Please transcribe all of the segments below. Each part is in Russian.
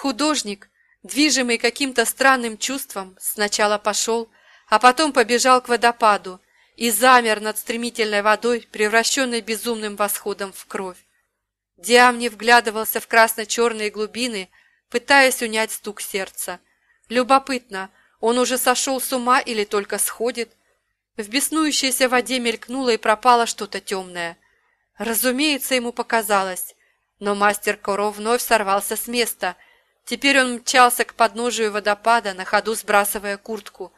Художник, движимый каким-то странным чувством, сначала пошел, а потом побежал к водопаду и замер над стремительной водой, превращенной безумным восходом в кровь. Диам вглядывался в красно-черные глубины, пытаясь унять стук сердца. Любопытно, он уже сошел с ума или только сходит? В беснующейся воде мелькнуло и пропало что-то темное. Разумеется, ему показалось. Но мастер Коро вновь сорвался с места. Теперь он мчался к подножию водопада, на ходу сбрасывая куртку.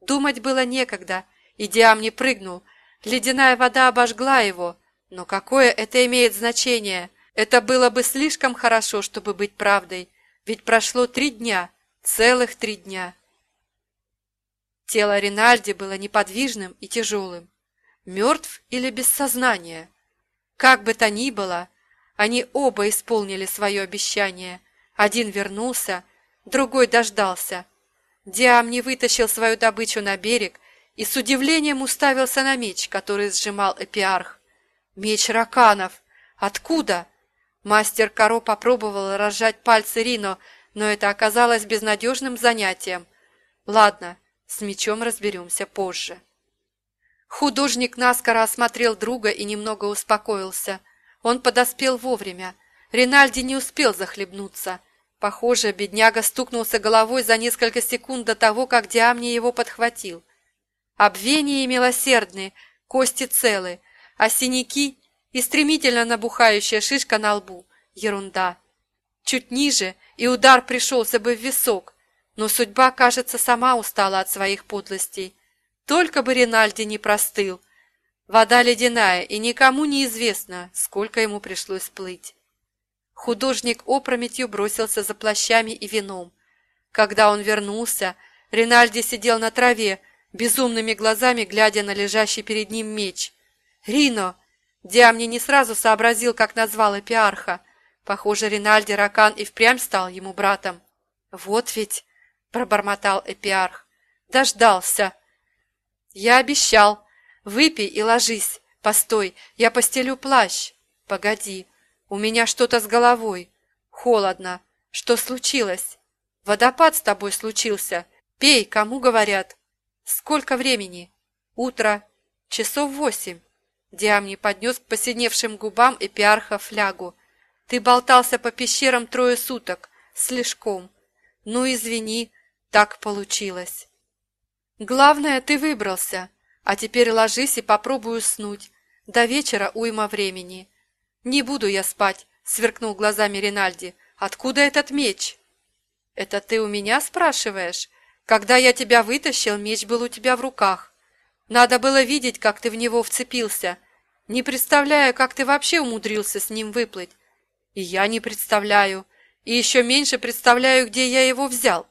Думать было некогда, и Диам не прыгнул. Ледяная вода обожгла его. Но какое это имеет значение? Это было бы слишком хорошо, чтобы быть правдой. Ведь прошло три дня, целых три дня. Тело Ринальди было неподвижным и тяжелым. Мертв или без сознания? Как бы то ни было, они оба исполнили свое обещание. Один вернулся, другой дождался. Диам не вытащил свою добычу на берег и с удивлением уставился на меч, который сжимал Эпиарх. Меч раканов! Откуда? Мастер Каро попробовал разжать пальцы Рино, но это оказалось безнадежным занятием. Ладно, с мечом разберемся позже. Художник наскоро осмотрел друга и немного успокоился. Он подоспел вовремя. Ринальди не успел захлебнуться. Похоже, бедняга стукнулся головой за несколько секунд до того, как Диамни его подхватил. Обвения милосердны, кости целы, а синяки и стремительно набухающая шишка на лбу – ерунда. Чуть ниже, и удар пришелся бы в висок, но судьба, кажется, сама устала от своих подлостей. Только бы Ринальди не простыл. Вода ледяная, и никому не известно, сколько ему пришлось плыть. Художник опрометью бросился за плащами и вином. Когда он вернулся, Ринальди сидел на траве, безумными глазами глядя на лежащий перед ним меч. «Рино!» Диамни не сразу сообразил, как назвал Эпиарха. Похоже, Ринальди Ракан и впрямь стал ему братом. «Вот ведь!» — пробормотал Эпиарх. «Дождался!» «Я обещал. Выпей и ложись. Постой, я постелю плащ. Погоди, у меня что-то с головой. Холодно. Что случилось? Водопад с тобой случился. Пей, кому говорят. Сколько времени? Утро. Часов восемь». Диамни поднес к посиневшим губам Эпиарха флягу. «Ты болтался по пещерам трое суток. Слишком. Ну, извини, так получилось. Главное, ты выбрался, а теперь ложись и попробуй уснуть. До вечера уйма времени. Не буду я спать, сверкнул глазами Ринальди. Откуда этот меч? Это ты у меня спрашиваешь? Когда я тебя вытащил, меч был у тебя в руках. Надо было видеть, как ты в него вцепился. Не представляю, как ты вообще умудрился с ним выплыть. И я не представляю. И еще меньше представляю, где я его взял.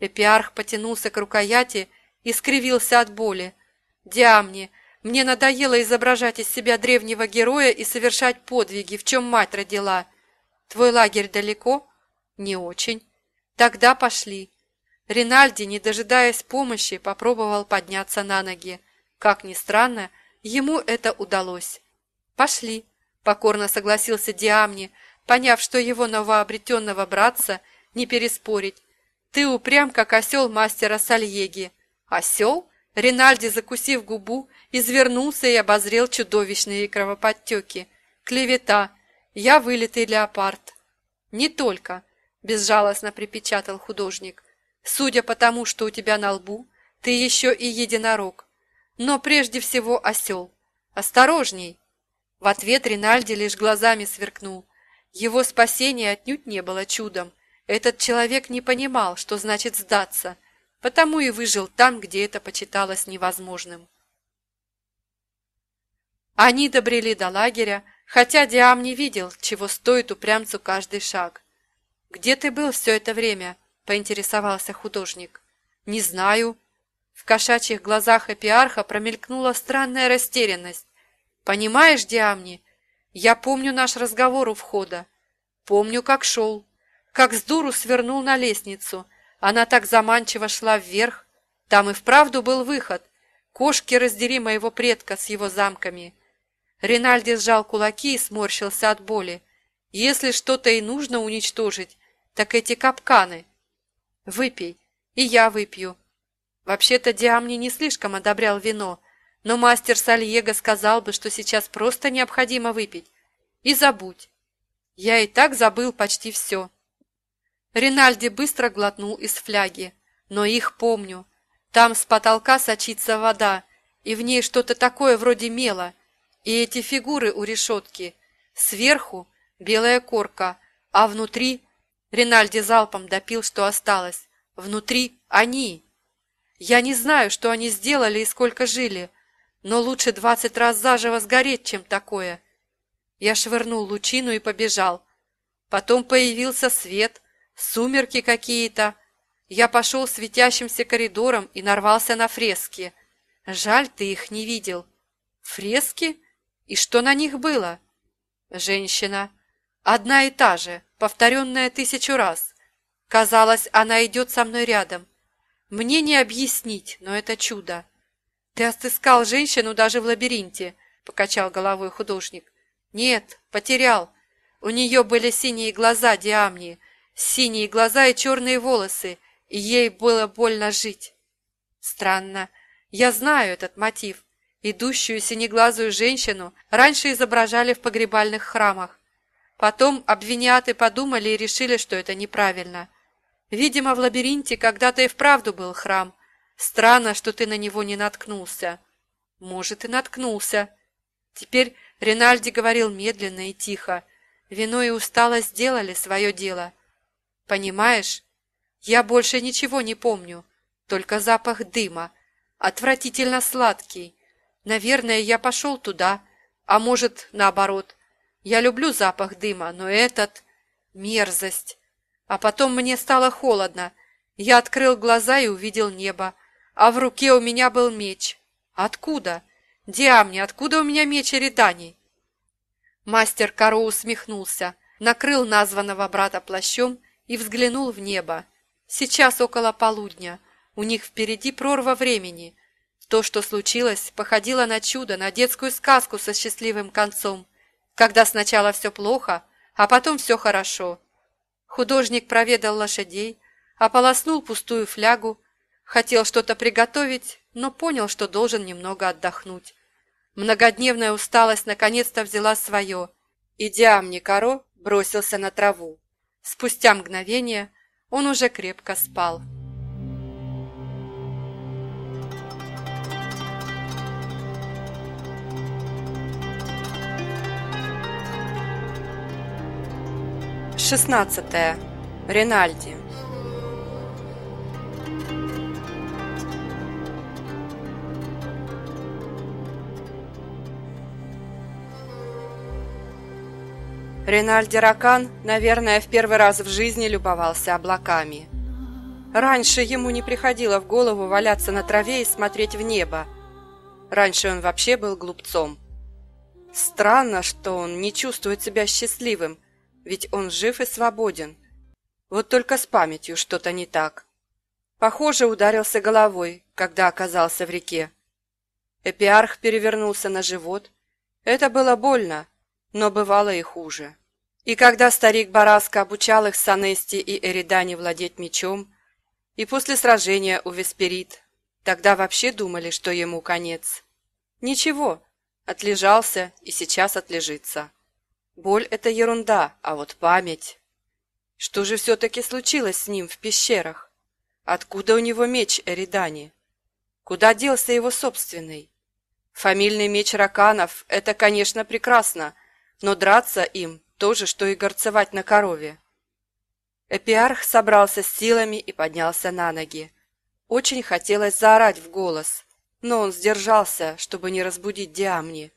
Эпиарх потянулся к рукояти и скривился от боли. «Диамни, мне надоело изображать из себя древнего героя и совершать подвиги, в чем мать родила. Твой лагерь далеко?» «Не очень. Тогда пошли». Ринальди, не дожидаясь помощи, попробовал подняться на ноги. Как ни странно, ему это удалось. «Пошли», — покорно согласился Диамни, поняв, что его новообретенного братца не переспорить, ты упрям, как осел мастера Сальеги. Осел? Ринальди, закусив губу, извернулся и обозрел чудовищные кровоподтеки. Клевета. Я вылитый леопард. Не только, безжалостно припечатал художник. Судя по тому, что у тебя на лбу, ты еще и единорог. Но прежде всего осел. Осторожней! В ответ Ринальди лишь глазами сверкнул. Его спасение отнюдь не было чудом. Этот человек не понимал, что значит сдаться, потому и выжил там, где это почиталось невозможным. Они добрели до лагеря, хотя Диам не видел, чего стоит упрямцу каждый шаг. «Где ты был все это время?» – поинтересовался художник. «Не знаю». В кошачьих глазах Эпиарха промелькнула странная растерянность. «Понимаешь, Диамни, я помню наш разговор у входа. Помню, как шел как с дуру свернул на лестницу. Она так заманчиво шла вверх. Там и вправду был выход. Кошки раздери моего предка с его замками. Ринальди сжал кулаки и сморщился от боли. Если что-то и нужно уничтожить, так эти капканы. Выпей, и я выпью. Вообще-то Диамни не слишком одобрял вино, но мастер Сальего сказал бы, что сейчас просто необходимо выпить. И забудь. Я и так забыл почти все. Ринальди быстро глотнул из фляги. Но их помню. Там с потолка сочится вода, и в ней что-то такое вроде мела. И эти фигуры у решетки. Сверху белая корка, а внутри... Ринальди залпом допил, что осталось. Внутри они. Я не знаю, что они сделали и сколько жили, но лучше двадцать раз заживо сгореть, чем такое. Я швырнул лучину и побежал. Потом появился свет, сумерки какие-то. Я пошел светящимся коридором и нарвался на фрески. Жаль, ты их не видел. Фрески? И что на них было? Женщина. Одна и та же, повторенная тысячу раз. Казалось, она идет со мной рядом. Мне не объяснить, но это чудо. Ты отыскал женщину даже в лабиринте, покачал головой художник. Нет, потерял. У нее были синие глаза Диамни, синие глаза и черные волосы, и ей было больно жить. Странно. Я знаю этот мотив. Идущую синеглазую женщину раньше изображали в погребальных храмах. Потом обвиняты подумали и решили, что это неправильно. Видимо, в лабиринте когда-то и вправду был храм. Странно, что ты на него не наткнулся. Может, и наткнулся. Теперь Ринальди говорил медленно и тихо. Вино и усталость сделали свое дело. Понимаешь, я больше ничего не помню, только запах дыма, отвратительно сладкий. Наверное, я пошел туда, а может, наоборот. Я люблю запах дыма, но этот... мерзость. А потом мне стало холодно. Я открыл глаза и увидел небо, а в руке у меня был меч. Откуда? Диамни, откуда у меня меч Эриданий? Мастер Каро усмехнулся, накрыл названного брата плащом и взглянул в небо. Сейчас около полудня. У них впереди прорва времени. То, что случилось, походило на чудо, на детскую сказку со счастливым концом, когда сначала все плохо, а потом все хорошо. Художник проведал лошадей, ополоснул пустую флягу, хотел что-то приготовить, но понял, что должен немного отдохнуть. Многодневная усталость наконец-то взяла свое, и Диамни Каро бросился на траву. Спустя мгновение он уже крепко спал. Шестнадцатое. Ренальди. Ренальди Ракан, наверное, в первый раз в жизни любовался облаками. Раньше ему не приходило в голову валяться на траве и смотреть в небо. Раньше он вообще был глупцом. Странно, что он не чувствует себя счастливым, ведь он жив и свободен. Вот только с памятью что-то не так. Похоже, ударился головой, когда оказался в реке. Эпиарх перевернулся на живот. Это было больно, но бывало и хуже. И когда старик Бараска обучал их Санести и Эридане владеть мечом, и после сражения у Весперид, тогда вообще думали, что ему конец. Ничего, отлежался и сейчас отлежится. Боль — это ерунда, а вот память... Что же все-таки случилось с ним в пещерах? Откуда у него меч Эридани? Куда делся его собственный? Фамильный меч раканов — это, конечно, прекрасно, но драться им то же, что и горцевать на корове. Эпиарх собрался с силами и поднялся на ноги. Очень хотелось заорать в голос, но он сдержался, чтобы не разбудить Диамни.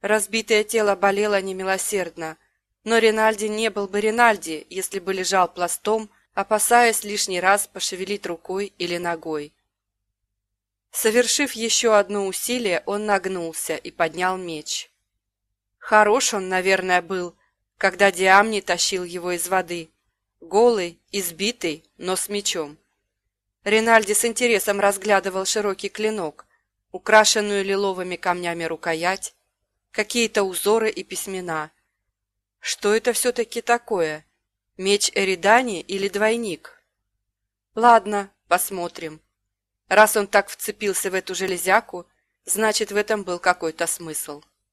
Разбитое тело болело немилосердно, но Ринальди не был бы Ринальди, если бы лежал пластом, опасаясь лишний раз пошевелить рукой или ногой. Совершив еще одно усилие, он нагнулся и поднял меч. Хорош он, наверное, был, когда Диамни тащил его из воды. Голый, избитый, но с мечом. Ринальди с интересом разглядывал широкий клинок, украшенную лиловыми камнями рукоять, какие-то узоры и письмена. Что это все-таки такое? Меч Эридани или двойник? Ладно, посмотрим. Раз он так вцепился в эту железяку, значит, в этом был какой-то смысл.